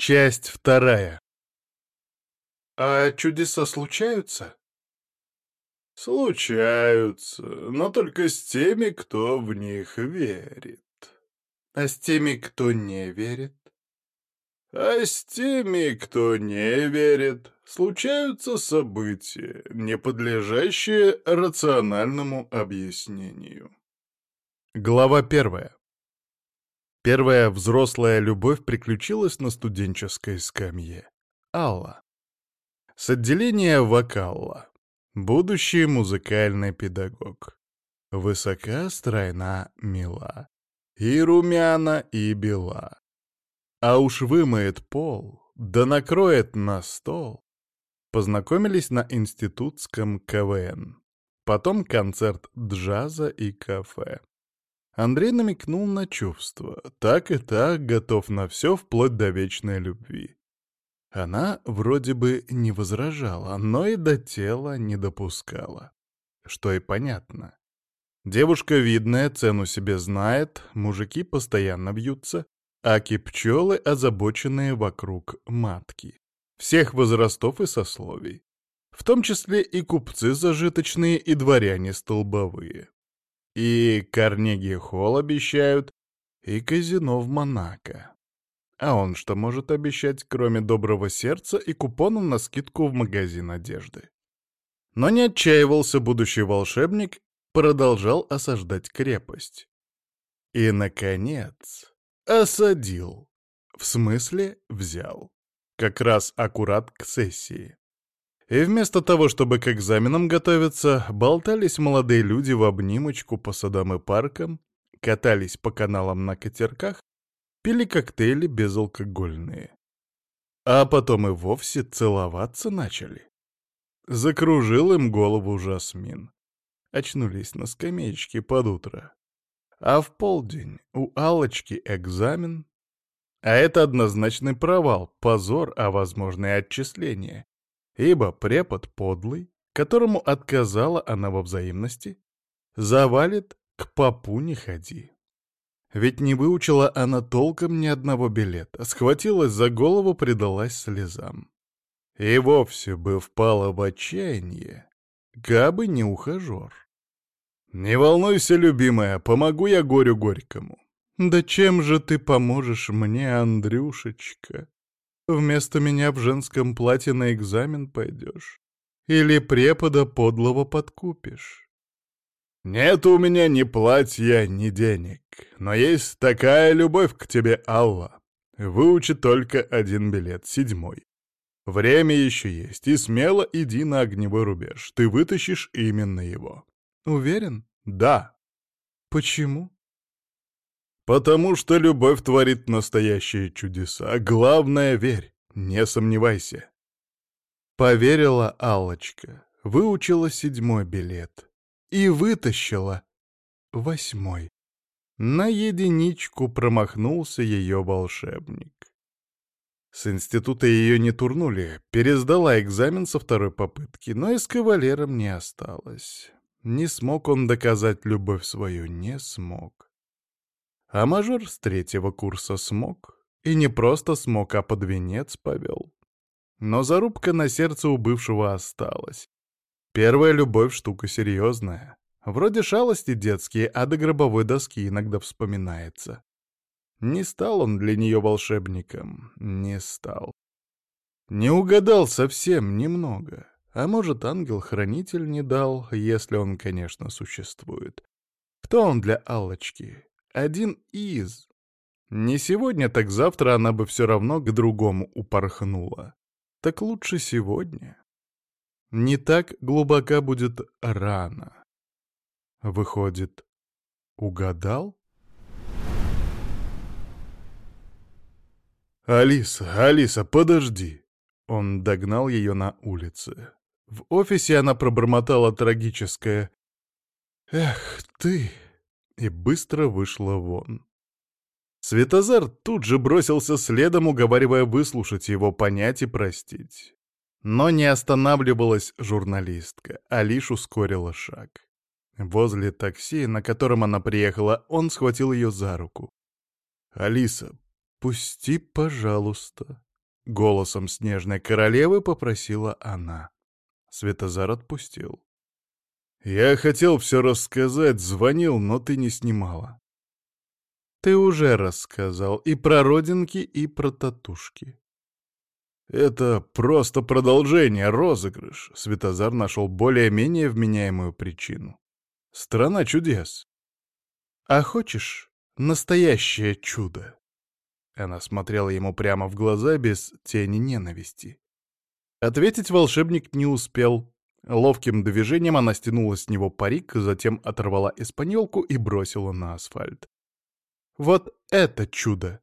Часть вторая. А чудеса случаются? Случаются, но только с теми, кто в них верит. А с теми, кто не верит? А с теми, кто не верит, случаются события, не подлежащие рациональному объяснению. Глава первая. Первая взрослая любовь приключилась на студенческой скамье. Алла. С отделения вокала. Будущий музыкальный педагог. Высока, стройна, мила. И румяна, и бела. А уж вымоет пол, да накроет на стол. Познакомились на институтском КВН. Потом концерт джаза и кафе. Андрей намекнул на чувства. Так и так готов на все, вплоть до вечной любви. Она вроде бы не возражала, но и до тела не допускала. Что и понятно. Девушка видная, цену себе знает, мужики постоянно бьются, аки пчелы, озабоченные вокруг матки. Всех возрастов и сословий. В том числе и купцы зажиточные, и дворяне столбовые. И Карнеги Холл обещают, и казино в Монако. А он что может обещать, кроме доброго сердца и купона на скидку в магазин одежды? Но не отчаивался будущий волшебник, продолжал осаждать крепость. И, наконец, осадил. В смысле, взял. Как раз аккурат к сессии. И вместо того, чтобы к экзаменам готовиться, болтались молодые люди в обнимочку по садам и паркам, катались по каналам на катерках, пили коктейли безалкогольные. А потом и вовсе целоваться начали. Закружил им голову Жасмин. Очнулись на скамеечке под утро. А в полдень у алочки экзамен. А это однозначный провал, позор, а возможное отчисление ибо препод подлый, которому отказала она во взаимности, завалит «к попу не ходи». Ведь не выучила она толком ни одного билета, схватилась за голову, предалась слезам. И вовсе бы впала в отчаяние, кабы не ухажер. «Не волнуйся, любимая, помогу я горю горькому». «Да чем же ты поможешь мне, Андрюшечка?» Вместо меня в женском платье на экзамен пойдешь? Или препода подлого подкупишь? Нет у меня ни платья, ни денег, но есть такая любовь к тебе, Алла. Выучи только один билет, седьмой. Время еще есть, и смело иди на огневой рубеж. Ты вытащишь именно его. Уверен? Да. Почему? Потому что любовь творит настоящие чудеса. Главное — верь, не сомневайся. Поверила Аллочка, выучила седьмой билет и вытащила восьмой. На единичку промахнулся ее волшебник. С института ее не турнули, пересдала экзамен со второй попытки, но и с кавалером не осталось. Не смог он доказать любовь свою, не смог. А мажор с третьего курса смог. И не просто смог, а под венец повел. Но зарубка на сердце у бывшего осталась. Первая любовь — штука серьезная. Вроде шалости детские, а до гробовой доски иногда вспоминается. Не стал он для нее волшебником, не стал. Не угадал совсем немного. А может, ангел-хранитель не дал, если он, конечно, существует. Кто он для Аллочки? Один из. Не сегодня, так завтра она бы все равно к другому упорхнула. Так лучше сегодня. Не так глубока будет рана. Выходит, угадал? «Алиса, Алиса, подожди!» Он догнал ее на улице. В офисе она пробормотала трагическое «Эх, ты!» И быстро вышла вон. Светозар тут же бросился следом, уговаривая выслушать его, понять и простить. Но не останавливалась журналистка, а лишь ускорила шаг. Возле такси, на котором она приехала, он схватил ее за руку. «Алиса, пусти, пожалуйста. Голосом снежной королевы попросила она. Светозар отпустил. «Я хотел все рассказать, звонил, но ты не снимала». «Ты уже рассказал и про родинки, и про татушки». «Это просто продолжение, розыгрыш», — Светозар нашел более-менее вменяемую причину. «Страна чудес». «А хочешь настоящее чудо?» Она смотрела ему прямо в глаза без тени ненависти. Ответить волшебник не успел. Ловким движением она стянула с него парик, затем оторвала испаньолку и бросила на асфальт. Вот это чудо!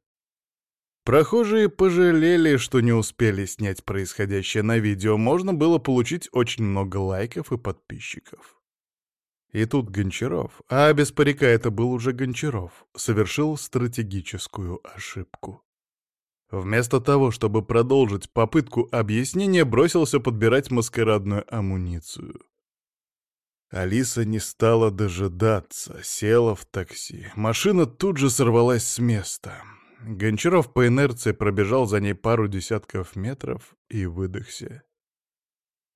Прохожие пожалели, что не успели снять происходящее на видео, можно было получить очень много лайков и подписчиков. И тут Гончаров, а без парика это был уже Гончаров, совершил стратегическую ошибку. Вместо того, чтобы продолжить попытку объяснения, бросился подбирать маскарадную амуницию. Алиса не стала дожидаться, села в такси. Машина тут же сорвалась с места. Гончаров по инерции пробежал за ней пару десятков метров и выдохся.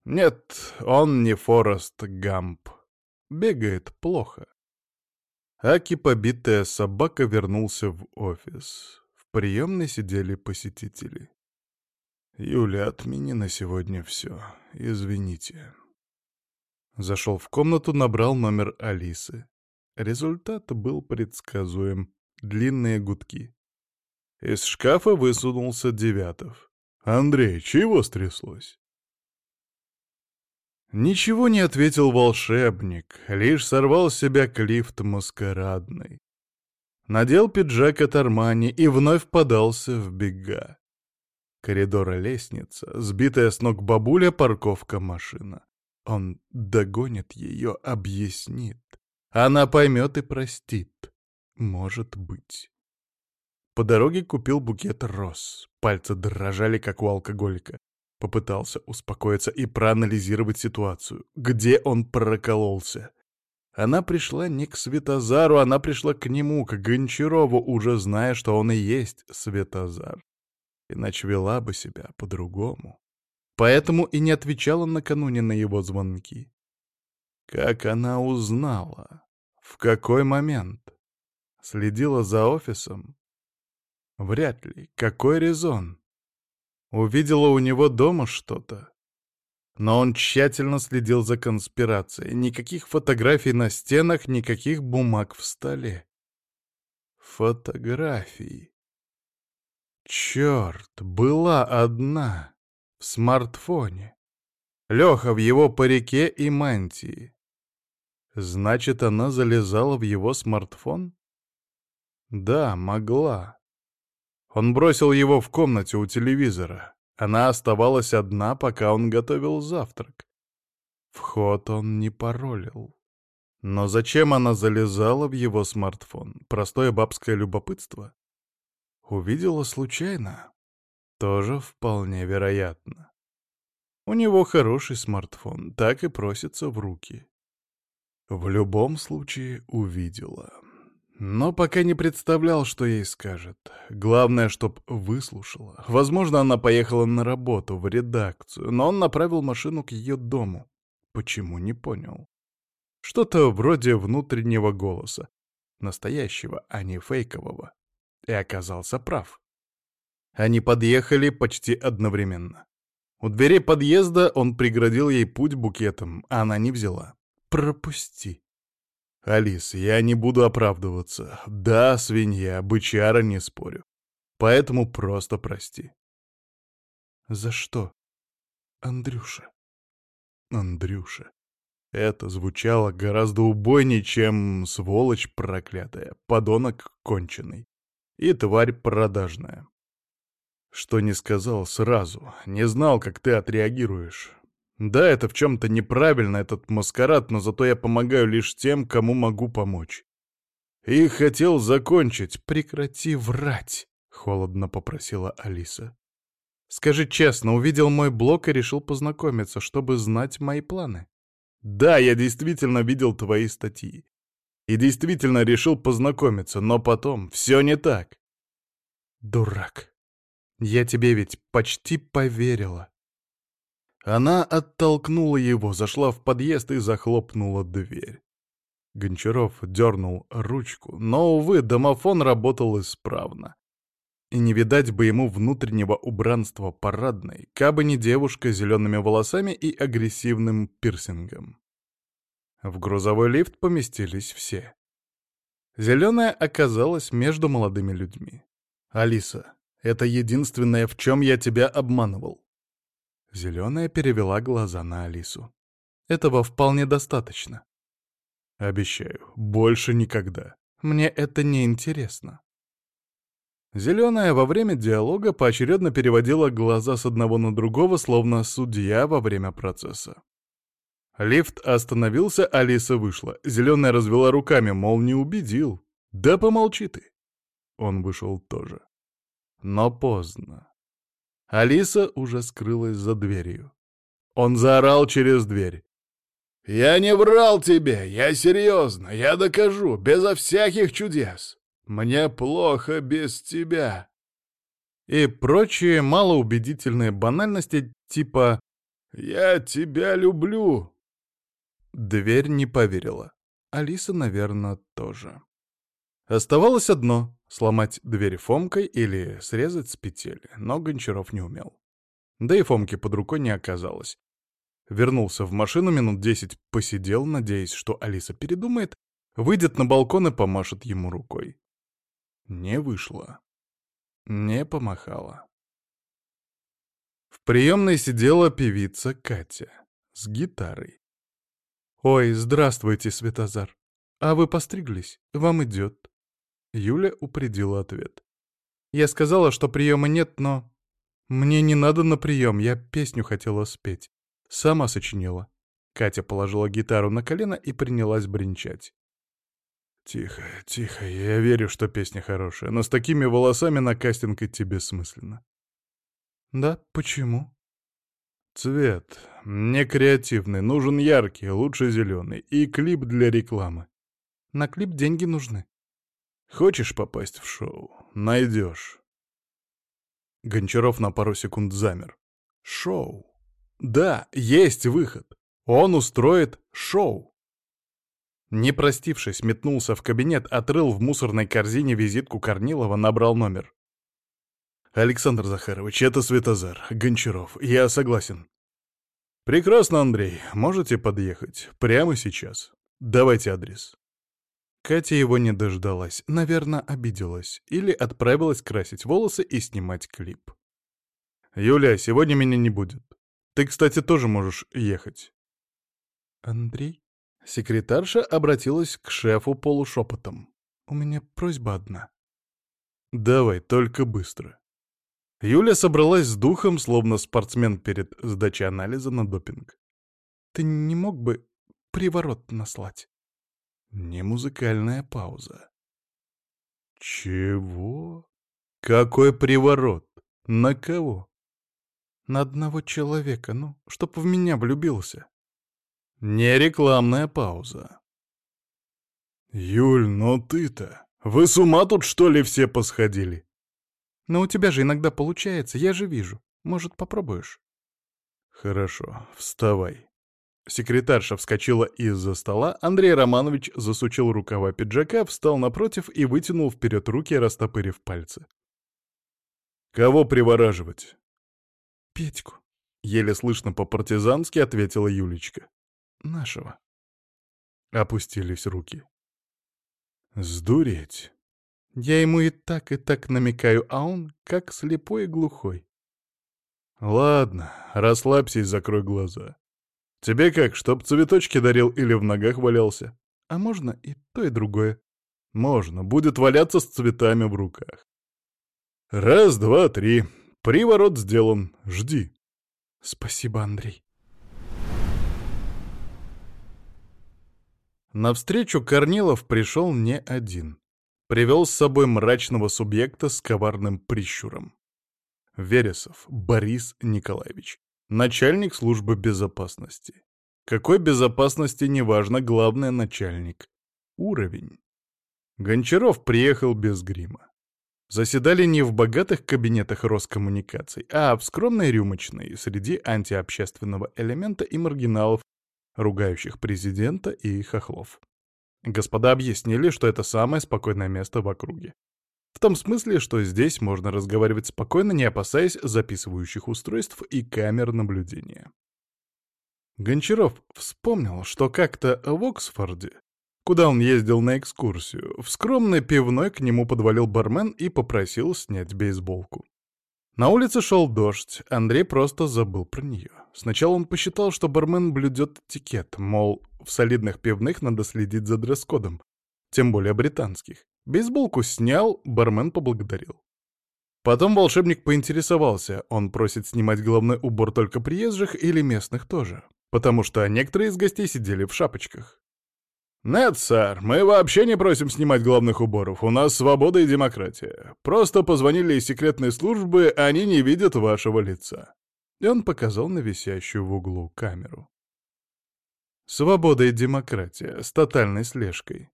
Нет, он не Форест Гамп. Бегает плохо. Аки, побитая собака, вернулся в офис приемной сидели посетители. «Юля, отмени на сегодня все. Извините». Зашел в комнату, набрал номер Алисы. Результат был предсказуем. Длинные гудки. Из шкафа высунулся Девятов. «Андрей, чего стряслось?» Ничего не ответил волшебник, лишь сорвал с себя клифт маскарадный надел пиджак от Армани и вновь подался в бега. Коридора лестница, сбитая с ног бабуля, парковка машина. Он догонит ее, объяснит. Она поймет и простит. Может быть. По дороге купил букет роз. Пальцы дрожали, как у алкоголика. Попытался успокоиться и проанализировать ситуацию. Где он прокололся? Она пришла не к Светозару, она пришла к нему, к Гончарову, уже зная, что он и есть Светозар. Иначе вела бы себя по-другому. Поэтому и не отвечала накануне на его звонки. Как она узнала? В какой момент? Следила за офисом? Вряд ли. Какой резон? Увидела у него дома что-то? Но он тщательно следил за конспирацией. Никаких фотографий на стенах, никаких бумаг в столе. Фотографии. Черт, была одна. В смартфоне. Леха в его парике и мантии. Значит, она залезала в его смартфон? Да, могла. Он бросил его в комнате у телевизора. Она оставалась одна, пока он готовил завтрак. Вход он не паролил. Но зачем она залезала в его смартфон? Простое бабское любопытство? Увидела случайно? Тоже вполне вероятно. У него хороший смартфон, так и просится в руки. В любом случае увидела. Но пока не представлял, что ей скажет. Главное, чтоб выслушала. Возможно, она поехала на работу, в редакцию, но он направил машину к ее дому. Почему, не понял. Что-то вроде внутреннего голоса. Настоящего, а не фейкового. И оказался прав. Они подъехали почти одновременно. У двери подъезда он преградил ей путь букетом, а она не взяла. «Пропусти», «Алис, я не буду оправдываться. Да, свинья, бычара, не спорю. Поэтому просто прости». «За что, Андрюша?» «Андрюша». Это звучало гораздо убойнее, чем сволочь проклятая, подонок конченый и тварь продажная. Что не сказал сразу, не знал, как ты отреагируешь. Да, это в чем-то неправильно, этот маскарад, но зато я помогаю лишь тем, кому могу помочь. И хотел закончить. Прекрати врать, — холодно попросила Алиса. Скажи честно, увидел мой блог и решил познакомиться, чтобы знать мои планы. Да, я действительно видел твои статьи. И действительно решил познакомиться, но потом все не так. Дурак. Я тебе ведь почти поверила. Она оттолкнула его, зашла в подъезд и захлопнула дверь. Гончаров дернул ручку, но, увы, домофон работал исправно. И не видать бы ему внутреннего убранства парадной, кабы не девушка с зелеными волосами и агрессивным пирсингом. В грузовой лифт поместились все. Зеленая оказалась между молодыми людьми. «Алиса, это единственное, в чем я тебя обманывал». Зеленая перевела глаза на Алису. «Этого вполне достаточно». «Обещаю, больше никогда. Мне это не интересно». Зеленая во время диалога поочередно переводила глаза с одного на другого, словно судья во время процесса. Лифт остановился, Алиса вышла. Зеленая развела руками, мол, не убедил. Да помолчи ты. Он вышел тоже. Но поздно. Алиса уже скрылась за дверью. Он заорал через дверь. «Я не врал тебе, я серьезно, я докажу, безо всяких чудес. Мне плохо без тебя». И прочие малоубедительные банальности типа «Я тебя люблю». Дверь не поверила. Алиса, наверное, тоже. Оставалось одно — сломать дверь Фомкой или срезать с петель, но Гончаров не умел. Да и Фомки под рукой не оказалось. Вернулся в машину, минут десять посидел, надеясь, что Алиса передумает, выйдет на балкон и помашет ему рукой. Не вышло. Не помахала. В приемной сидела певица Катя с гитарой. «Ой, здравствуйте, Светозар. А вы постриглись? Вам идет». Юля упредила ответ. «Я сказала, что приема нет, но...» «Мне не надо на прием, я песню хотела спеть. Сама сочинила». Катя положила гитару на колено и принялась бренчать. «Тихо, тихо, я верю, что песня хорошая, но с такими волосами на кастинг идти бессмысленно». «Да, почему?» «Цвет. Не креативный, нужен яркий, лучше зеленый. И клип для рекламы. На клип деньги нужны. Хочешь попасть в шоу? Найдешь. Гончаров на пару секунд замер. Шоу. Да, есть выход. Он устроит шоу. Не простившись, метнулся в кабинет, отрыл в мусорной корзине визитку Корнилова, набрал номер. «Александр Захарович, это Светозар, Гончаров. Я согласен». «Прекрасно, Андрей. Можете подъехать. Прямо сейчас. Давайте адрес». Катя его не дождалась, наверное, обиделась или отправилась красить волосы и снимать клип. «Юля, сегодня меня не будет. Ты, кстати, тоже можешь ехать». «Андрей?» Секретарша обратилась к шефу полушепотом. «У меня просьба одна». «Давай, только быстро». Юля собралась с духом, словно спортсмен перед сдачей анализа на допинг. «Ты не мог бы приворот наслать?» Не музыкальная пауза. Чего? Какой приворот? На кого? На одного человека, ну, чтоб в меня влюбился. Не рекламная пауза. Юль, ну ты-то... Вы с ума тут, что ли, все посходили? Но у тебя же иногда получается, я же вижу. Может, попробуешь? Хорошо, вставай. Секретарша вскочила из-за стола, Андрей Романович засучил рукава пиджака, встал напротив и вытянул вперед руки, растопырив пальцы. «Кого привораживать?» «Петьку», — еле слышно по-партизански ответила Юлечка. «Нашего». Опустились руки. «Сдуреть!» Я ему и так, и так намекаю, а он как слепой и глухой. «Ладно, расслабься и закрой глаза. Тебе как, чтоб цветочки дарил или в ногах валялся? А можно и то, и другое. Можно, будет валяться с цветами в руках. Раз, два, три. Приворот сделан. Жди. Спасибо, Андрей. Навстречу Корнилов пришел не один. Привел с собой мрачного субъекта с коварным прищуром. Вересов Борис Николаевич, Начальник службы безопасности. Какой безопасности неважно, главное начальник. Уровень. Гончаров приехал без грима. заседали не в богатых кабинетах Роскоммуникаций, а в скромной рюмочной среди антиобщественного элемента и маргиналов, ругающих президента и хохлов. Господа объяснили, что это самое спокойное место в округе. В том смысле, что здесь можно разговаривать спокойно, не опасаясь записывающих устройств и камер наблюдения. Гончаров вспомнил, что как-то в Оксфорде куда он ездил на экскурсию, в скромной пивной к нему подвалил бармен и попросил снять бейсболку. На улице шел дождь, Андрей просто забыл про нее. Сначала он посчитал, что бармен блюдет этикет, мол, в солидных пивных надо следить за дресс-кодом, тем более британских. Бейсболку снял, бармен поблагодарил. Потом волшебник поинтересовался, он просит снимать головной убор только приезжих или местных тоже, потому что некоторые из гостей сидели в шапочках. «Нет, сэр, мы вообще не просим снимать главных уборов. У нас свобода и демократия. Просто позвонили из секретной службы, они не видят вашего лица». И он показал на висящую в углу камеру. Свобода и демократия с тотальной слежкой.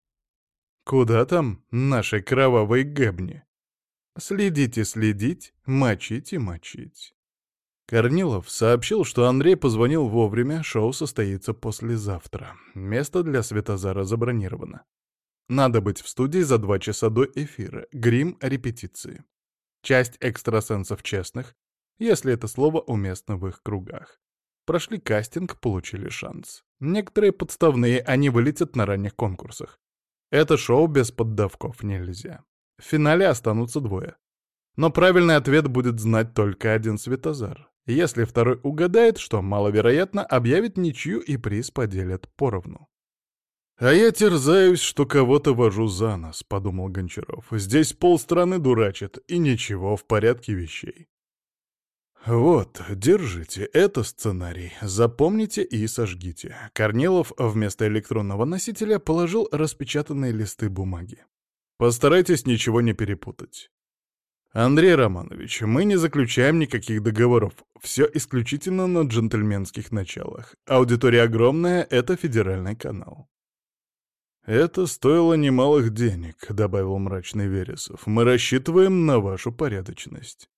Куда там нашей кровавой гэбни? Следите, следить, мочите, мочить. Корнилов сообщил, что Андрей позвонил вовремя, шоу состоится послезавтра. Место для Светозара забронировано. Надо быть в студии за два часа до эфира. Грим — репетиции. Часть экстрасенсов честных, если это слово уместно в их кругах. Прошли кастинг, получили шанс. Некоторые подставные, они вылетят на ранних конкурсах. Это шоу без поддавков нельзя. В финале останутся двое. Но правильный ответ будет знать только один Светозар. Если второй угадает, что маловероятно, объявит ничью и приз поделят поровну. «А я терзаюсь, что кого-то вожу за нос», — подумал Гончаров. «Здесь полстраны дурачат, и ничего, в порядке вещей». «Вот, держите, это сценарий. Запомните и сожгите». Корнилов вместо электронного носителя положил распечатанные листы бумаги. «Постарайтесь ничего не перепутать. «Андрей Романович, мы не заключаем никаких договоров. Все исключительно на джентльменских началах. Аудитория огромная — это федеральный канал». «Это стоило немалых денег», — добавил мрачный Вересов. «Мы рассчитываем на вашу порядочность.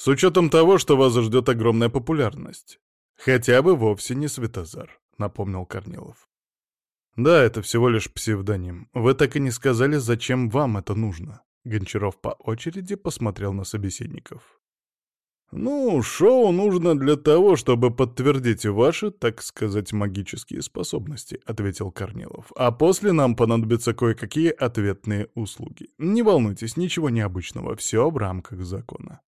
С учетом того, что вас ждет огромная популярность. Хотя бы вовсе не Светозар», — напомнил Корнилов. «Да, это всего лишь псевдоним. Вы так и не сказали, зачем вам это нужно». Гончаров по очереди посмотрел на собеседников. «Ну, шоу нужно для того, чтобы подтвердить ваши, так сказать, магические способности», — ответил Корнилов. «А после нам понадобятся кое-какие ответные услуги. Не волнуйтесь, ничего необычного, все в рамках закона».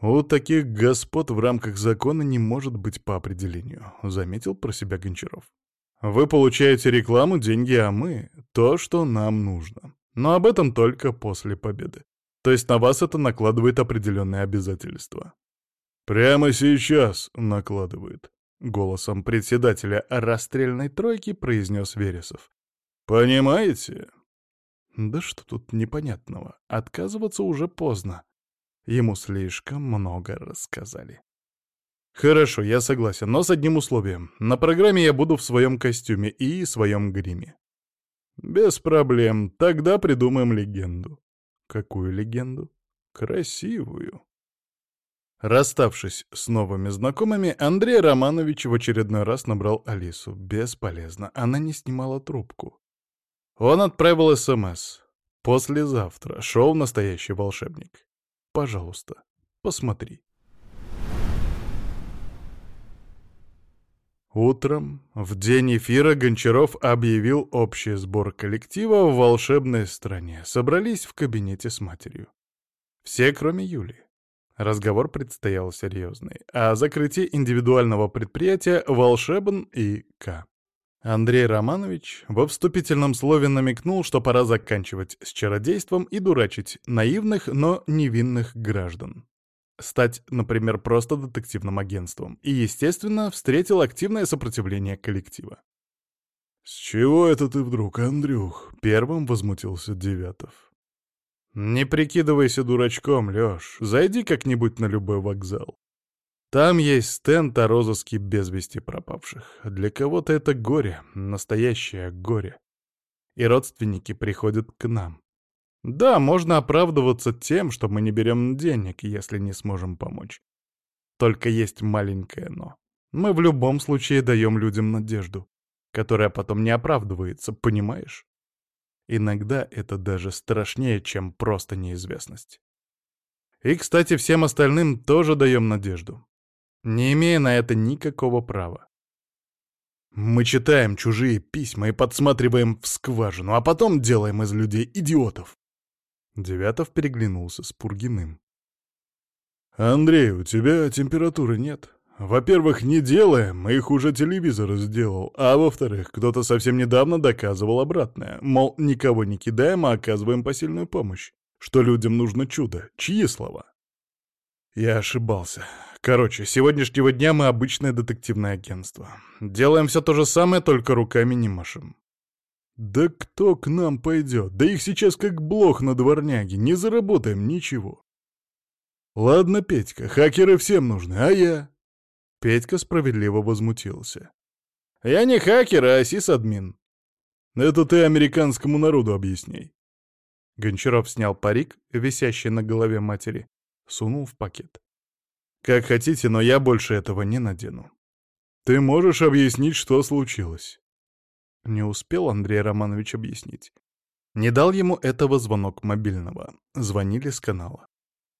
«У таких господ в рамках закона не может быть по определению», — заметил про себя Гончаров. «Вы получаете рекламу, деньги, а мы — то, что нам нужно. Но об этом только после победы. То есть на вас это накладывает определенные обязательства. «Прямо сейчас накладывает», — голосом председателя расстрельной тройки произнес Вересов. «Понимаете?» Да что тут непонятного? Отказываться уже поздно. Ему слишком много рассказали. Хорошо, я согласен, но с одним условием. На программе я буду в своем костюме и своем гриме. «Без проблем. Тогда придумаем легенду». «Какую легенду?» «Красивую». Расставшись с новыми знакомыми, Андрей Романович в очередной раз набрал Алису. Бесполезно, она не снимала трубку. Он отправил СМС. «Послезавтра. Шоу «Настоящий волшебник». Пожалуйста, посмотри». Утром, в день эфира, Гончаров объявил общий сбор коллектива в волшебной стране. Собрались в кабинете с матерью. Все, кроме Юли. Разговор предстоял серьезный. О закрытии индивидуального предприятия «Волшебн» и «К». Андрей Романович во вступительном слове намекнул, что пора заканчивать с чародейством и дурачить наивных, но невинных граждан стать, например, просто детективным агентством, и, естественно, встретил активное сопротивление коллектива. «С чего это ты вдруг, Андрюх?» — первым возмутился Девятов. «Не прикидывайся дурачком, Лёш. Зайди как-нибудь на любой вокзал. Там есть стенд о розыске без вести пропавших. Для кого-то это горе, настоящее горе. И родственники приходят к нам. Да, можно оправдываться тем, что мы не берем денег, если не сможем помочь. Только есть маленькое «но». Мы в любом случае даем людям надежду, которая потом не оправдывается, понимаешь? Иногда это даже страшнее, чем просто неизвестность. И, кстати, всем остальным тоже даем надежду, не имея на это никакого права. Мы читаем чужие письма и подсматриваем в скважину, а потом делаем из людей идиотов. Девятов переглянулся с Пургиным. «Андрей, у тебя температуры нет. Во-первых, не делаем, их уже телевизор сделал, а во-вторых, кто-то совсем недавно доказывал обратное, мол, никого не кидаем, а оказываем посильную помощь, что людям нужно чудо. Чьи слова?» Я ошибался. Короче, с сегодняшнего дня мы обычное детективное агентство. Делаем все то же самое, только руками не машем. Да кто к нам пойдет? Да их сейчас как блох на дворняге, не заработаем ничего. Ладно, Петька, хакеры всем нужны, а я? Петька справедливо возмутился. Я не хакер, а сисадмин. Это ты американскому народу объясняй. Гончаров снял парик, висящий на голове матери, сунул в пакет. Как хотите, но я больше этого не надену. Ты можешь объяснить, что случилось? Не успел Андрей Романович объяснить. Не дал ему этого звонок мобильного. Звонили с канала.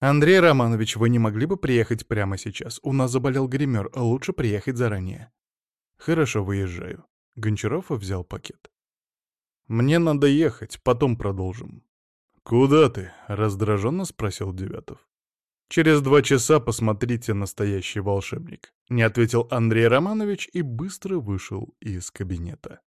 «Андрей Романович, вы не могли бы приехать прямо сейчас? У нас заболел гример, лучше приехать заранее». «Хорошо, выезжаю». Гончаров взял пакет. «Мне надо ехать, потом продолжим». «Куда ты?» — раздраженно спросил Девятов. «Через два часа посмотрите «Настоящий волшебник», — не ответил Андрей Романович и быстро вышел из кабинета.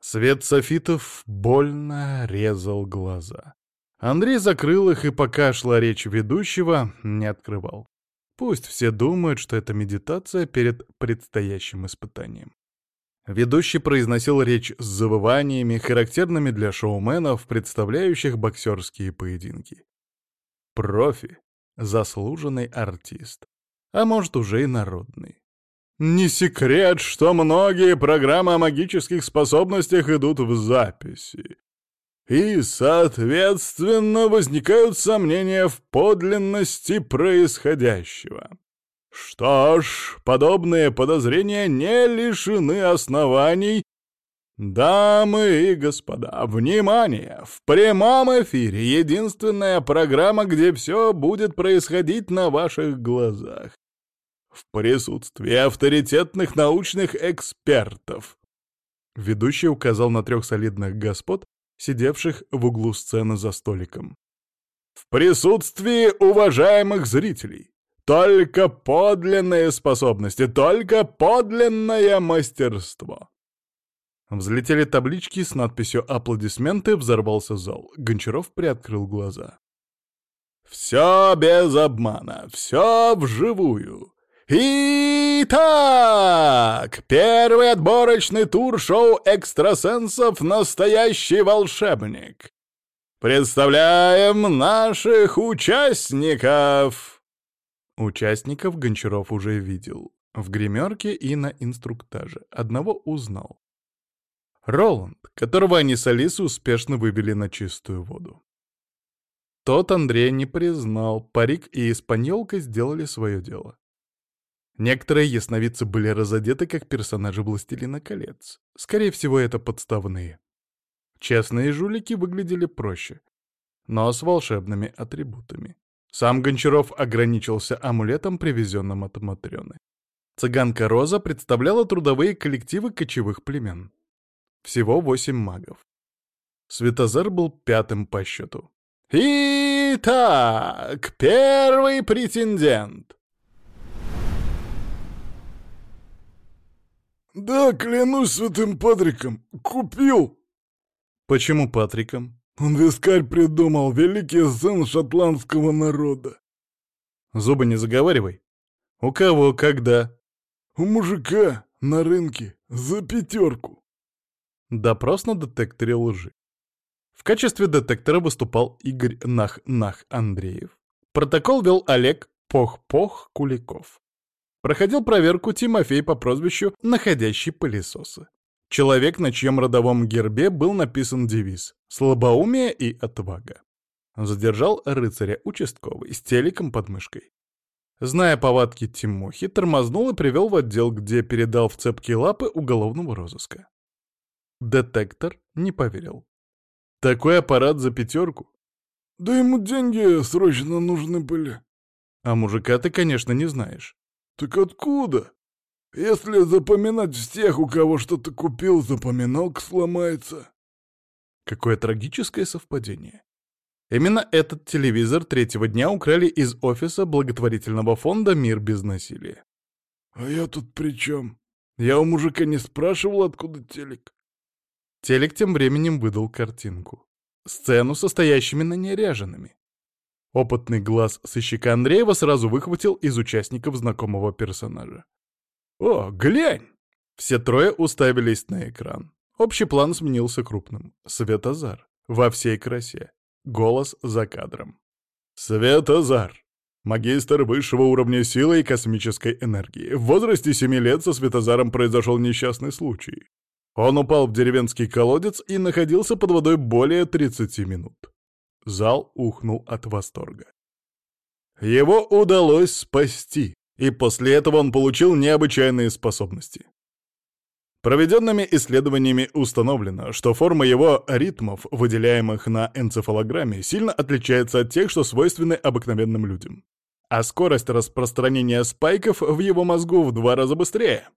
Свет софитов больно резал глаза. Андрей закрыл их и, пока шла речь ведущего, не открывал. Пусть все думают, что это медитация перед предстоящим испытанием. Ведущий произносил речь с завываниями, характерными для шоуменов, представляющих боксерские поединки. Профи, заслуженный артист, а может уже и народный. Не секрет, что многие программы о магических способностях идут в записи. И, соответственно, возникают сомнения в подлинности происходящего. Что ж, подобные подозрения не лишены оснований. Дамы и господа, внимание! В прямом эфире единственная программа, где все будет происходить на ваших глазах в присутствии авторитетных научных экспертов. Ведущий указал на трех солидных господ, сидевших в углу сцены за столиком. В присутствии уважаемых зрителей. Только подлинные способности, только подлинное мастерство. Взлетели таблички с надписью «Аплодисменты», взорвался зал. Гончаров приоткрыл глаза. «Все без обмана, все вживую. Итак, первый отборочный тур шоу экстрасенсов «Настоящий волшебник». Представляем наших участников!» Участников Гончаров уже видел. В гримерке и на инструктаже. Одного узнал. Роланд, которого они с Алисой успешно вывели на чистую воду. Тот Андрей не признал, парик и испаньолка сделали свое дело. Некоторые ясновидцы были разодеты как персонажи «Властелина колец». Скорее всего, это подставные. Честные жулики выглядели проще, но с волшебными атрибутами. Сам Гончаров ограничился амулетом, привезенным от Матрёны. Цыганка Роза представляла трудовые коллективы кочевых племен. Всего восемь магов. Светозар был пятым по счету. «Итак, первый претендент!» «Да, клянусь святым Патриком, купил!» «Почему Патриком?» «Он вискарь придумал, великий сын шотландского народа!» «Зубы не заговаривай!» «У кого, когда?» «У мужика, на рынке, за пятерку!» Допрос на детекторе лжи. В качестве детектора выступал Игорь Нах-Нах Андреев. Протокол вел Олег Пох-Пох Куликов. Проходил проверку Тимофей по прозвищу «Находящий пылесосы». Человек, на чьем родовом гербе был написан девиз «Слабоумие и отвага». Задержал рыцаря участковый с телеком под мышкой. Зная повадки Тимохи, тормознул и привел в отдел, где передал в цепкие лапы уголовного розыска. Детектор не поверил. Такой аппарат за пятерку? Да ему деньги срочно нужны были. А мужика ты, конечно, не знаешь. Так откуда? Если запоминать всех, у кого что-то купил, запоминалка сломается. Какое трагическое совпадение. Именно этот телевизор третьего дня украли из офиса благотворительного фонда «Мир без насилия». А я тут при чем? Я у мужика не спрашивал, откуда телек. Телек тем временем выдал картинку. Сцену, состоящими на неряженными. Опытный глаз сыщика Андреева сразу выхватил из участников знакомого персонажа. «О, глянь!» Все трое уставились на экран. Общий план сменился крупным. Светозар. Во всей красе. Голос за кадром. Светозар. Магистр высшего уровня силы и космической энергии. В возрасте семи лет со Светозаром произошел несчастный случай. Он упал в деревенский колодец и находился под водой более 30 минут. Зал ухнул от восторга. Его удалось спасти, и после этого он получил необычайные способности. Проведенными исследованиями установлено, что форма его ритмов, выделяемых на энцефалограмме, сильно отличается от тех, что свойственны обыкновенным людям. А скорость распространения спайков в его мозгу в два раза быстрее.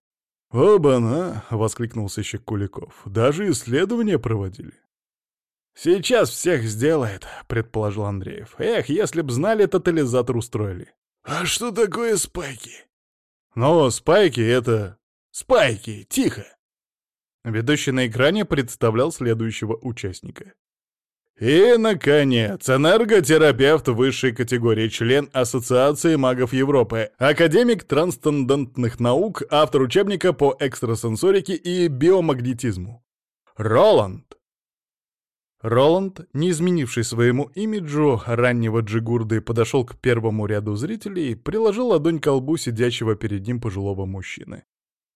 «Оба-на!» — воскликнул сыщик Куликов. «Даже исследования проводили». «Сейчас всех сделает», — предположил Андреев. «Эх, если б знали, тотализатор устроили». «А что такое спайки?» «Ну, спайки — это...» «Спайки! Тихо!» Ведущий на экране представлял следующего участника. И, наконец, энерготерапевт высшей категории, член Ассоциации магов Европы, академик трансцендентных наук, автор учебника по экстрасенсорике и биомагнетизму. Роланд. Роланд, не изменивший своему имиджу раннего Джигурды, подошел к первому ряду зрителей и приложил ладонь к колбу сидящего перед ним пожилого мужчины.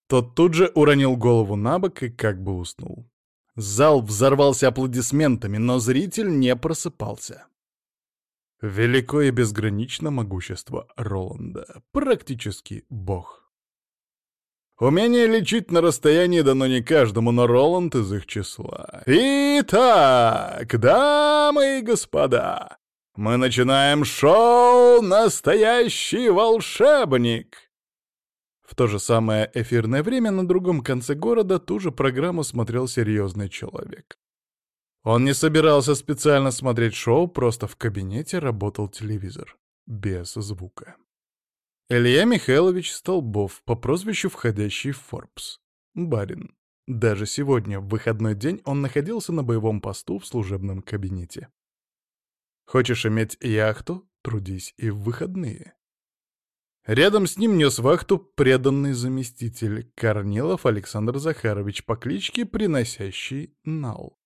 Тот тут же уронил голову на бок и как бы уснул. Зал взорвался аплодисментами, но зритель не просыпался. Велико и безгранично могущество Роланда. Практически бог. Умение лечить на расстоянии дано не каждому, но Роланд из их числа. Итак, дамы и господа, мы начинаем шоу «Настоящий волшебник». В то же самое эфирное время на другом конце города ту же программу смотрел серьезный человек. Он не собирался специально смотреть шоу, просто в кабинете работал телевизор. Без звука. Илья Михайлович Столбов по прозвищу входящий в Forbes. Барин. Даже сегодня, в выходной день, он находился на боевом посту в служебном кабинете. Хочешь иметь яхту? Трудись и в выходные. Рядом с ним нес вахту преданный заместитель Корнилов Александр Захарович по кличке Приносящий Нал.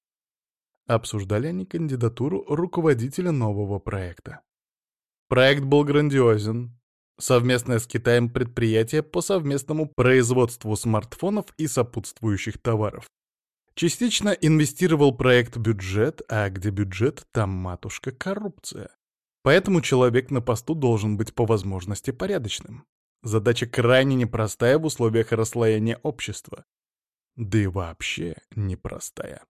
Обсуждали они кандидатуру руководителя нового проекта. Проект был грандиозен. Совместное с Китаем предприятие по совместному производству смартфонов и сопутствующих товаров. Частично инвестировал проект бюджет, а где бюджет, там матушка коррупция. Поэтому человек на посту должен быть по возможности порядочным. Задача крайне непростая в условиях расслоения общества. Да и вообще непростая.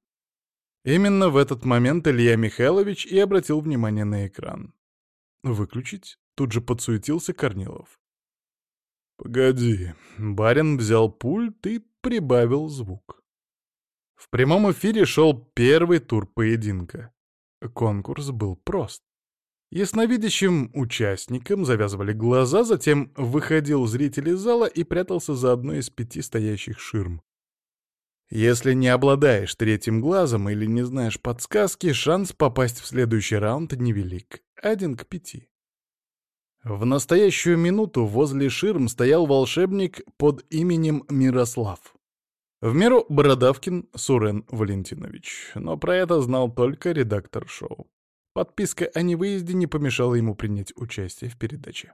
Именно в этот момент Илья Михайлович и обратил внимание на экран. «Выключить?» — тут же подсуетился Корнилов. «Погоди». Барин взял пульт и прибавил звук. В прямом эфире шел первый тур поединка. Конкурс был прост. Ясновидящим участникам завязывали глаза, затем выходил зритель из зала и прятался за одной из пяти стоящих ширм. Если не обладаешь третьим глазом или не знаешь подсказки, шанс попасть в следующий раунд невелик. Один к пяти. В настоящую минуту возле ширм стоял волшебник под именем Мирослав. В меру Бородавкин Сурен Валентинович, но про это знал только редактор шоу. Подписка о невыезде не помешала ему принять участие в передаче.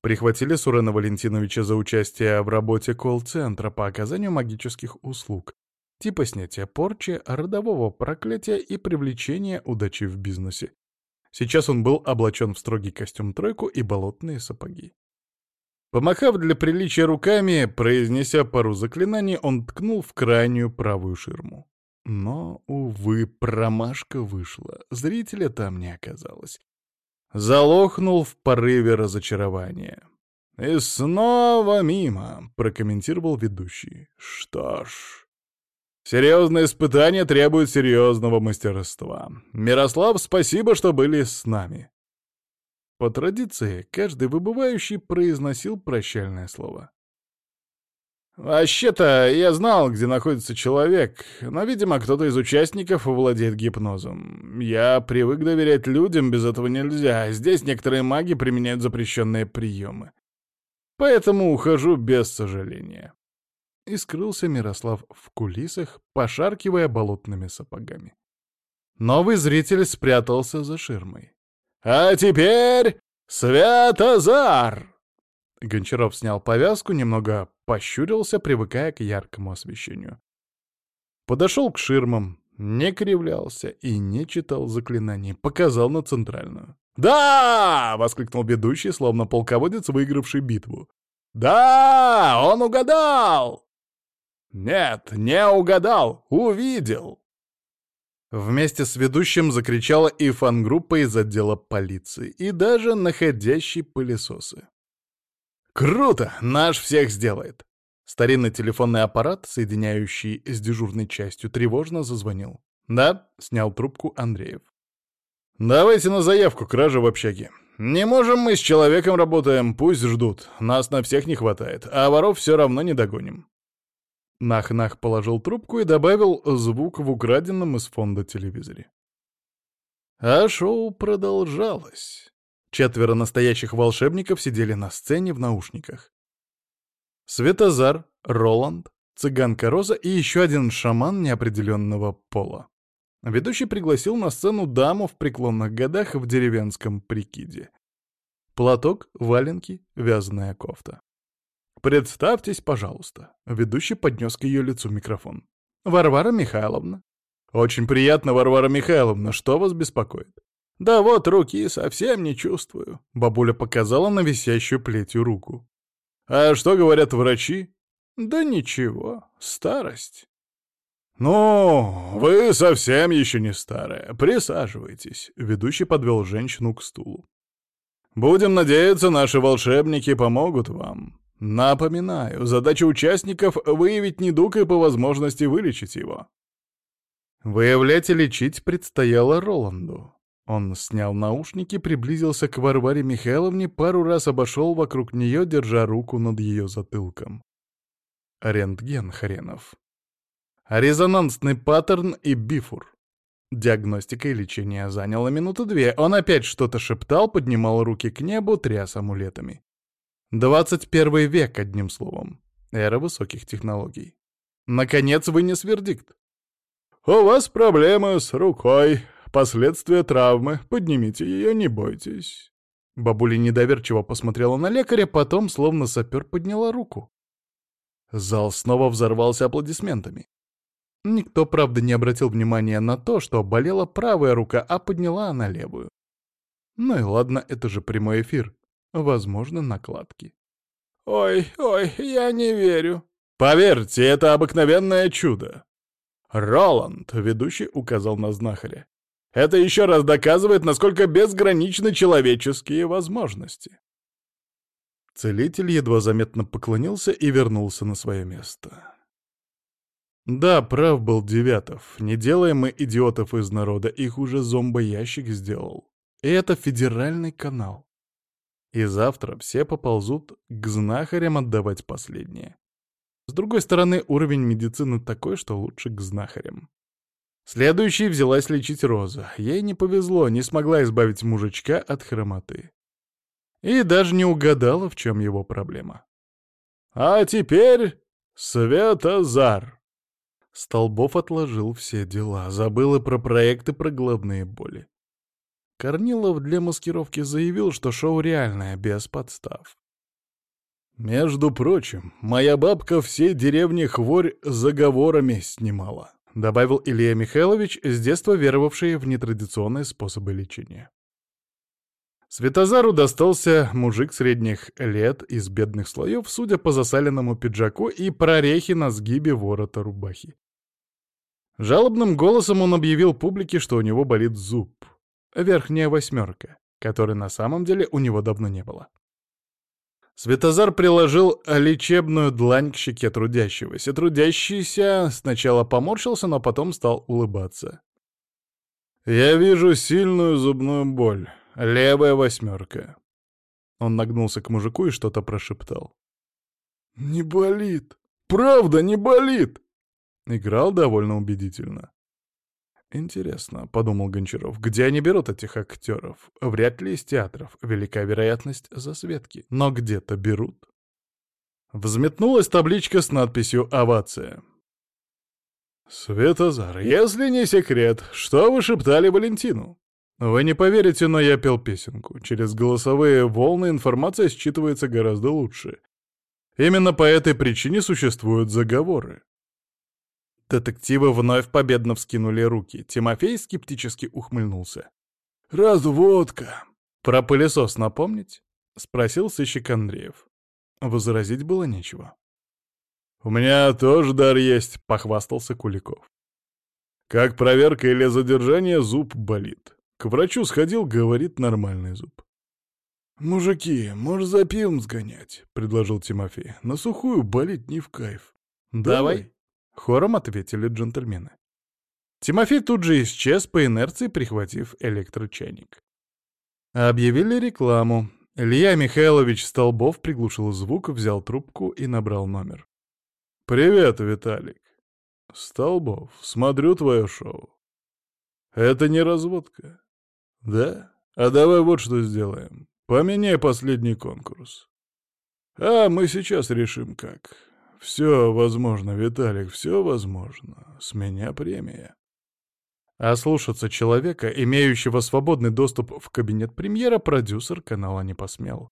Прихватили Сурена Валентиновича за участие в работе колл-центра по оказанию магических услуг, типа снятия порчи, родового проклятия и привлечения удачи в бизнесе. Сейчас он был облачен в строгий костюм-тройку и болотные сапоги. Помахав для приличия руками, произнеся пару заклинаний, он ткнул в крайнюю правую ширму. Но, увы, промашка вышла, зрителя там не оказалось. Залохнул в порыве разочарования. «И снова мимо», — прокомментировал ведущий. «Что ж...» «Серьезное испытание требует серьезного мастерства. Мирослав, спасибо, что были с нами». По традиции, каждый выбывающий произносил прощальное слово. «Вообще-то, я знал, где находится человек, но, видимо, кто-то из участников владеет гипнозом. Я привык доверять людям, без этого нельзя. Здесь некоторые маги применяют запрещенные приемы. Поэтому ухожу без сожаления». И скрылся Мирослав в кулисах, пошаркивая болотными сапогами. Новый зритель спрятался за ширмой. «А теперь Святозар!» Гончаров снял повязку, немного пощурился, привыкая к яркому освещению. Подошел к ширмам, не кривлялся и не читал заклинаний, показал на центральную. «Да!» — воскликнул ведущий, словно полководец, выигравший битву. «Да! Он угадал!» «Нет, не угадал, увидел!» Вместе с ведущим закричала и фан-группа из отдела полиции, и даже находящие пылесосы. «Круто! Наш всех сделает!» Старинный телефонный аппарат, соединяющий с дежурной частью, тревожно зазвонил. «Да?» — снял трубку Андреев. «Давайте на заявку кражи в общаге. Не можем мы с человеком работаем, пусть ждут. Нас на всех не хватает, а воров все равно не догоним». Нах-Нах положил трубку и добавил звук в украденном из фонда телевизоре. А шоу продолжалось. Четверо настоящих волшебников сидели на сцене в наушниках. Светозар, Роланд, цыганка Роза и еще один шаман неопределенного пола. Ведущий пригласил на сцену даму в преклонных годах в деревенском прикиде. Платок, валенки, вязаная кофта. «Представьтесь, пожалуйста». Ведущий поднес к ее лицу микрофон. «Варвара Михайловна». «Очень приятно, Варвара Михайловна. Что вас беспокоит?» «Да вот, руки совсем не чувствую», — бабуля показала на висящую плетью руку. «А что говорят врачи?» «Да ничего, старость». «Ну, вы совсем еще не старая. Присаживайтесь», — ведущий подвел женщину к стулу. «Будем надеяться, наши волшебники помогут вам. Напоминаю, задача участников — выявить недуг и по возможности вылечить его». Выявлять и лечить предстояло Роланду. Он снял наушники, приблизился к Варваре Михайловне, пару раз обошел вокруг нее, держа руку над ее затылком. Рентген хренов. Резонансный паттерн и бифур. Диагностика и лечение заняло минуты две. Он опять что-то шептал, поднимал руки к небу, тряс амулетами. 21 век, одним словом. Эра высоких технологий. Наконец вынес вердикт. «У вас проблемы с рукой», Последствия травмы. Поднимите ее, не бойтесь». Бабуля недоверчиво посмотрела на лекаря, потом, словно сапер, подняла руку. Зал снова взорвался аплодисментами. Никто, правда, не обратил внимания на то, что болела правая рука, а подняла она левую. Ну и ладно, это же прямой эфир. Возможно, накладки. «Ой, ой, я не верю». «Поверьте, это обыкновенное чудо». «Роланд», — ведущий указал на знахаря, это еще раз доказывает, насколько безграничны человеческие возможности. Целитель едва заметно поклонился и вернулся на свое место. Да, прав был Девятов. Не делаем мы идиотов из народа, их уже зомбоящик сделал. И это федеральный канал. И завтра все поползут к знахарям отдавать последнее. С другой стороны, уровень медицины такой, что лучше к знахарям. Следующей взялась лечить Роза. Ей не повезло, не смогла избавить мужичка от хромоты. И даже не угадала, в чем его проблема. «А теперь Светозар!» Столбов отложил все дела, забыл и про проекты про головные боли. Корнилов для маскировки заявил, что шоу реальное, без подстав. Между прочим, моя бабка всей деревни Хворь заговорами снимала, добавил Илья Михайлович, с детства веровавший в нетрадиционные способы лечения. Светозару достался мужик средних лет из бедных слоев, судя по засаленному пиджаку и прорехе на сгибе ворота рубахи. Жалобным голосом он объявил публике, что у него болит зуб. Верхняя восьмерка, которой на самом деле у него давно не было. Светозар приложил лечебную длань к щеке трудящегося. Трудящийся сначала поморщился, но потом стал улыбаться. «Я вижу сильную зубную боль. Левая восьмерка». Он нагнулся к мужику и что-то прошептал. «Не болит! Правда, не болит!» Играл довольно убедительно. «Интересно», — подумал Гончаров, — «где они берут этих актеров? Вряд ли из театров. Велика вероятность засветки. Но где-то берут». Взметнулась табличка с надписью «Овация». «Светозар, если не секрет, что вы шептали Валентину?» «Вы не поверите, но я пел песенку. Через голосовые волны информация считывается гораздо лучше. Именно по этой причине существуют заговоры. Детективы вновь победно вскинули руки. Тимофей скептически ухмыльнулся. «Разводка!» «Про пылесос напомнить?» — спросил сыщик Андреев. Возразить было нечего. «У меня тоже дар есть», — похвастался Куликов. «Как проверка или задержание, зуб болит. К врачу сходил, говорит, нормальный зуб». «Мужики, может, за пивом сгонять?» — предложил Тимофей. «На сухую болит не в кайф». «Давай», Хором ответили джентльмены. Тимофей тут же исчез по инерции, прихватив электрочайник. Объявили рекламу. Илья Михайлович Столбов приглушил звук, взял трубку и набрал номер. «Привет, Виталик. Столбов, смотрю твое шоу. Это не разводка. Да? А давай вот что сделаем. Поменяй последний конкурс. А мы сейчас решим как. «Все возможно, Виталик, все возможно. С меня премия». А слушаться человека, имеющего свободный доступ в кабинет премьера, продюсер канала не посмел.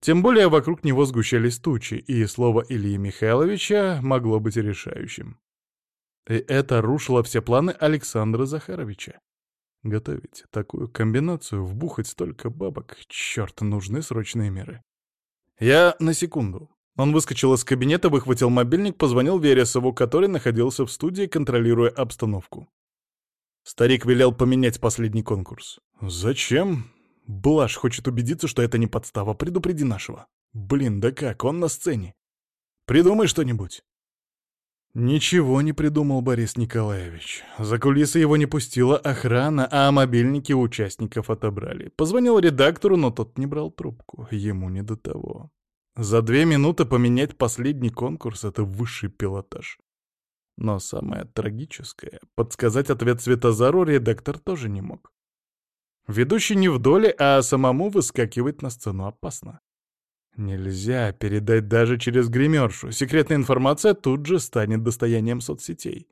Тем более вокруг него сгущались тучи, и слово Ильи Михайловича могло быть решающим. И это рушило все планы Александра Захаровича. Готовить такую комбинацию, вбухать столько бабок, черт, нужны срочные меры. Я на секунду. Он выскочил из кабинета, выхватил мобильник, позвонил Вересову, который находился в студии, контролируя обстановку. Старик велел поменять последний конкурс. «Зачем?» Блаш хочет убедиться, что это не подстава. Предупреди нашего. Блин, да как, он на сцене. Придумай что-нибудь. Ничего не придумал Борис Николаевич. За кулисы его не пустила охрана, а мобильники участников отобрали. Позвонил редактору, но тот не брал трубку. Ему не до того. За две минуты поменять последний конкурс — это высший пилотаж. Но самое трагическое — подсказать ответ Светозару редактор тоже не мог. Ведущий не в доле, а самому выскакивать на сцену опасно. Нельзя передать даже через гримершу. Секретная информация тут же станет достоянием соцсетей.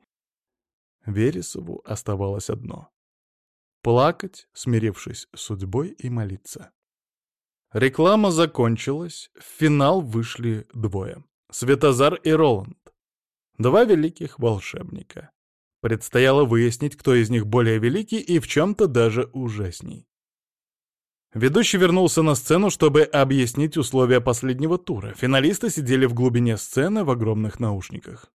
Вересову оставалось одно — плакать, смирившись с судьбой и молиться. Реклама закончилась, в финал вышли двое — Светозар и Роланд. Два великих волшебника. Предстояло выяснить, кто из них более великий и в чем-то даже ужасней. Ведущий вернулся на сцену, чтобы объяснить условия последнего тура. Финалисты сидели в глубине сцены в огромных наушниках.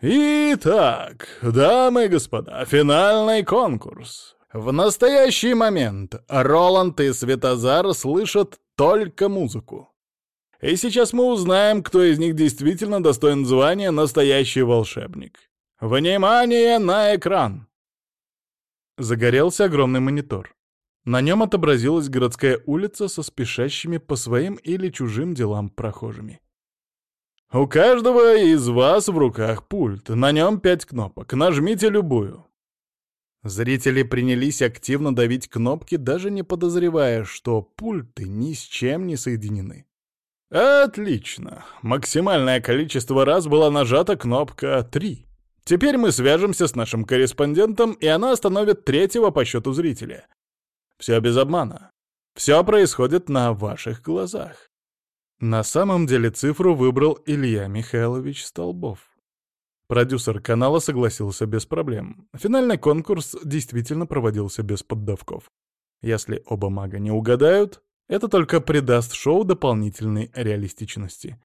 «Итак, дамы и господа, финальный конкурс. В настоящий момент Роланд и Светозар слышат только музыку. И сейчас мы узнаем, кто из них действительно достоин звания «Настоящий волшебник». Внимание на экран! Загорелся огромный монитор. На нем отобразилась городская улица со спешащими по своим или чужим делам прохожими. У каждого из вас в руках пульт, на нем пять кнопок, нажмите любую. Зрители принялись активно давить кнопки, даже не подозревая, что пульты ни с чем не соединены. Отлично. Максимальное количество раз была нажата кнопка 3. Теперь мы свяжемся с нашим корреспондентом, и она остановит третьего по счету зрителя. Все без обмана. Все происходит на ваших глазах. На самом деле цифру выбрал Илья Михайлович Столбов. Продюсер канала согласился без проблем. Финальный конкурс действительно проводился без поддавков. Если оба мага не угадают, это только придаст шоу дополнительной реалистичности.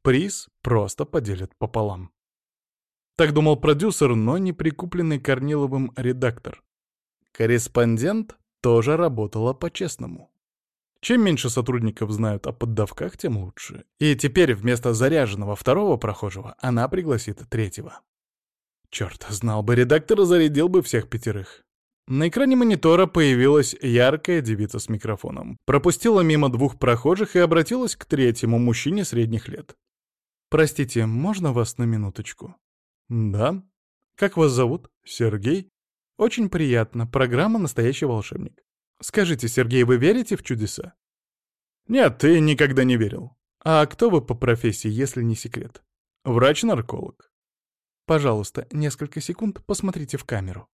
Приз просто поделят пополам. Так думал продюсер, но не прикупленный Корниловым редактор. Корреспондент тоже работала по-честному. Чем меньше сотрудников знают о поддавках, тем лучше. И теперь вместо заряженного второго прохожего она пригласит третьего. Черт, знал бы редактор, зарядил бы всех пятерых. На экране монитора появилась яркая девица с микрофоном. Пропустила мимо двух прохожих и обратилась к третьему мужчине средних лет. «Простите, можно вас на минуточку?» «Да». «Как вас зовут?» «Сергей». «Очень приятно. Программа «Настоящий волшебник». Скажите, Сергей, вы верите в чудеса?» «Нет, ты никогда не верил». «А кто вы по профессии, если не секрет?» «Врач-нарколог». «Пожалуйста, несколько секунд посмотрите в камеру».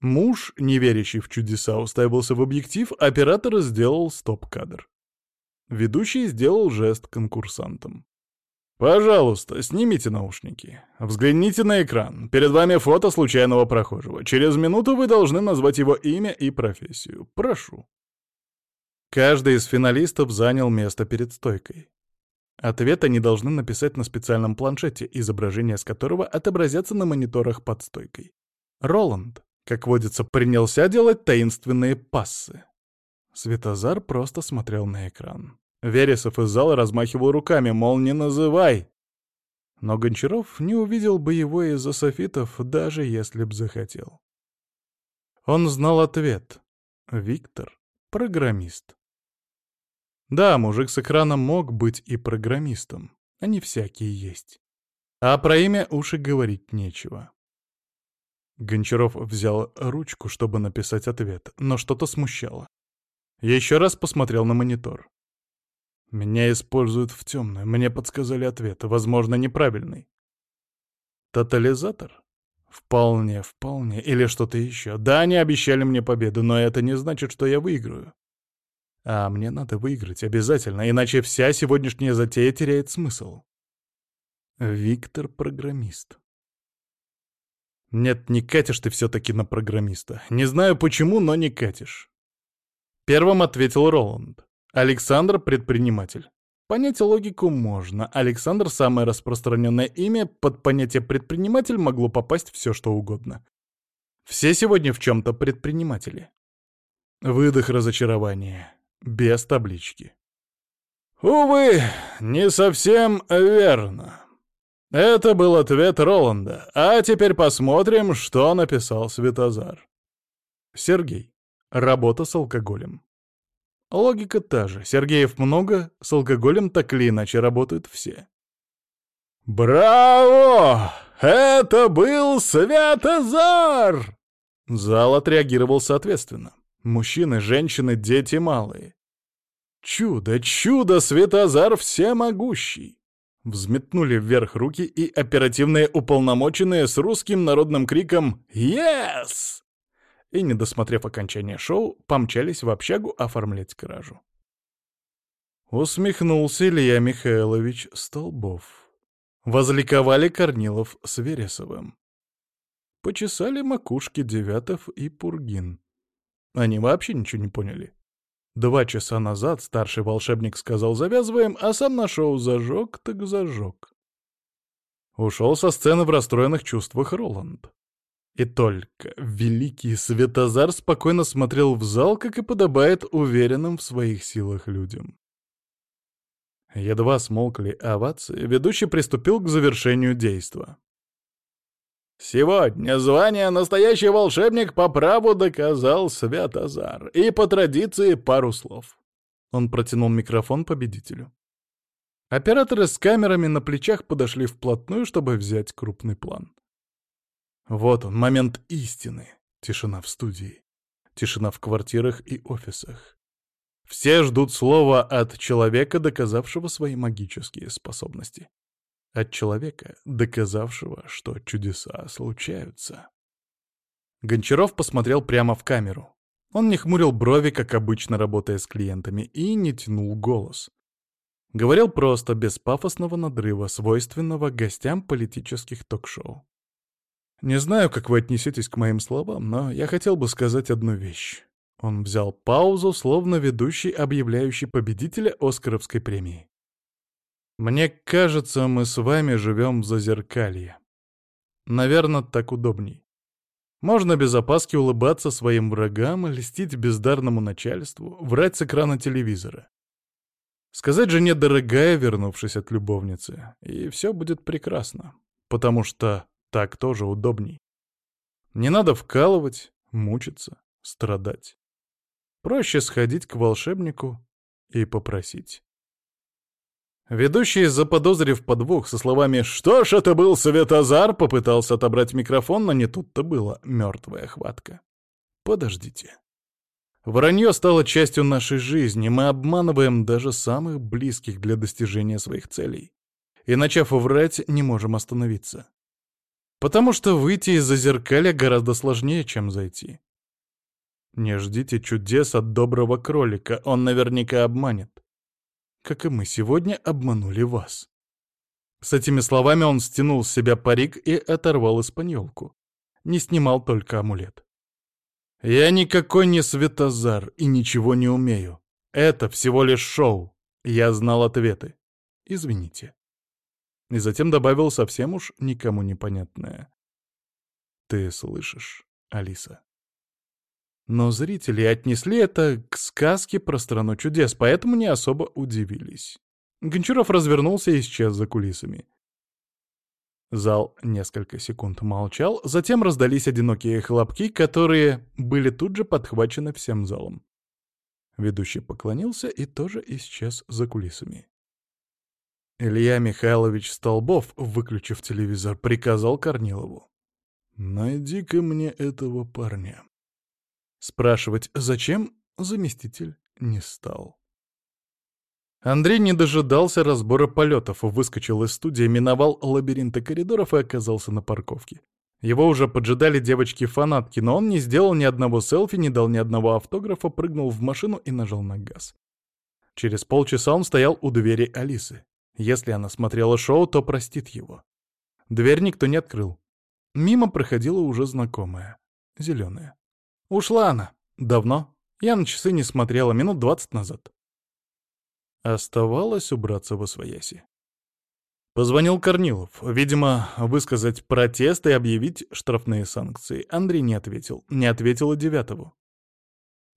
Муж, не верящий в чудеса, уставился в объектив, оператор сделал стоп-кадр. Ведущий сделал жест конкурсантам. «Пожалуйста, снимите наушники. Взгляните на экран. Перед вами фото случайного прохожего. Через минуту вы должны назвать его имя и профессию. Прошу». Каждый из финалистов занял место перед стойкой. Ответ они должны написать на специальном планшете, изображение с которого отобразятся на мониторах под стойкой. Роланд, как водится, принялся делать таинственные пассы. Светозар просто смотрел на экран. Вересов из зала размахивал руками, мол, не называй. Но Гончаров не увидел бы его из-за софитов, даже если б захотел. Он знал ответ. Виктор — программист. Да, мужик с экрана мог быть и программистом. Они всякие есть. А про имя уши говорить нечего. Гончаров взял ручку, чтобы написать ответ, но что-то смущало. Еще раз посмотрел на монитор. Меня используют в темную. Мне подсказали ответ, возможно, неправильный. Тотализатор? Вполне, вполне. Или что-то еще. Да, они обещали мне победу, но это не значит, что я выиграю. А мне надо выиграть обязательно, иначе вся сегодняшняя затея теряет смысл. Виктор — программист. Нет, не катишь ты все-таки на программиста. Не знаю почему, но не катишь. Первым ответил Роланд. Александр — предприниматель. Понять логику можно. Александр — самое распространенное имя, под понятие «предприниматель» могло попасть все, что угодно. Все сегодня в чем-то предприниматели. Выдох разочарования. Без таблички. Увы, не совсем верно. Это был ответ Роланда. А теперь посмотрим, что написал Светозар. Сергей. Работа с алкоголем. Логика та же. Сергеев много, с алкоголем так или иначе работают все. «Браво! Это был Святозар!» Зал отреагировал соответственно. Мужчины, женщины, дети малые. «Чудо, чудо, Светозар всемогущий!» Взметнули вверх руки и оперативные уполномоченные с русским народным криком «Yes!» И, не досмотрев окончания шоу, помчались в общагу оформлять кражу. Усмехнулся Илья Михайлович Столбов. Возликовали Корнилов с Вересовым. Почесали макушки Девятов и Пургин. Они вообще ничего не поняли. Два часа назад старший волшебник сказал «завязываем», а сам на шоу зажег так зажег. Ушел со сцены в расстроенных чувствах Роланд. И только великий Светозар спокойно смотрел в зал, как и подобает уверенным в своих силах людям. Едва смолкли овации, ведущий приступил к завершению действа. Сегодня звание «Настоящий волшебник» по праву доказал Святозар. И по традиции пару слов. Он протянул микрофон победителю. Операторы с камерами на плечах подошли вплотную, чтобы взять крупный план. Вот он, момент истины. Тишина в студии. Тишина в квартирах и офисах. Все ждут слова от человека, доказавшего свои магические способности. От человека, доказавшего, что чудеса случаются. Гончаров посмотрел прямо в камеру. Он не хмурил брови, как обычно, работая с клиентами, и не тянул голос. Говорил просто, без пафосного надрыва, свойственного гостям политических ток-шоу. Не знаю, как вы отнесетесь к моим словам, но я хотел бы сказать одну вещь. Он взял паузу, словно ведущий, объявляющий победителя Оскаровской премии. Мне кажется, мы с вами живем в зазеркалье. Наверное, так удобней. Можно без опаски улыбаться своим врагам, льстить бездарному начальству, врать с экрана телевизора. Сказать жене «дорогая», вернувшись от любовницы, и все будет прекрасно, потому что так тоже удобней. Не надо вкалывать, мучиться, страдать. Проще сходить к волшебнику и попросить. Ведущий, заподозрив подвох со словами «Что ж, это был Светозар», попытался отобрать микрофон, но не тут-то было мертвая хватка. Подождите. Вранье стало частью нашей жизни, мы обманываем даже самых близких для достижения своих целей. И начав врать, не можем остановиться. Потому что выйти из зазеркалья гораздо сложнее, чем зайти. Не ждите чудес от доброго кролика, он наверняка обманет как и мы сегодня обманули вас». С этими словами он стянул с себя парик и оторвал испаньолку. Не снимал только амулет. «Я никакой не Светозар и ничего не умею. Это всего лишь шоу. Я знал ответы. Извините». И затем добавил совсем уж никому непонятное. «Ты слышишь, Алиса?» Но зрители отнесли это к сказке про страну чудес, поэтому не особо удивились. Гончаров развернулся и исчез за кулисами. Зал несколько секунд молчал, затем раздались одинокие хлопки, которые были тут же подхвачены всем залом. Ведущий поклонился и тоже исчез за кулисами. Илья Михайлович Столбов, выключив телевизор, приказал Корнилову. «Найди-ка мне этого парня». Спрашивать, зачем, заместитель не стал. Андрей не дожидался разбора полетов, выскочил из студии, миновал лабиринты коридоров и оказался на парковке. Его уже поджидали девочки-фанатки, но он не сделал ни одного селфи, не дал ни одного автографа, прыгнул в машину и нажал на газ. Через полчаса он стоял у двери Алисы. Если она смотрела шоу, то простит его. Дверь никто не открыл. Мимо проходила уже знакомая, зеленая. Ушла она. Давно. Я на часы не смотрела, минут двадцать назад. Оставалось убраться во свояси. Позвонил Корнилов. Видимо, высказать протест и объявить штрафные санкции. Андрей не ответил. Не ответил и девятому.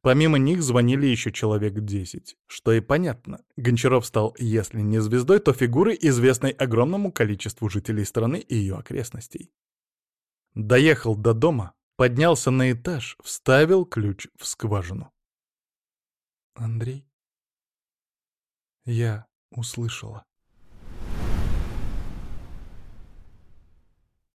Помимо них звонили еще человек десять. Что и понятно. Гончаров стал, если не звездой, то фигурой, известной огромному количеству жителей страны и ее окрестностей. Доехал до дома, поднялся на этаж, вставил ключ в скважину. «Андрей?» «Я услышала».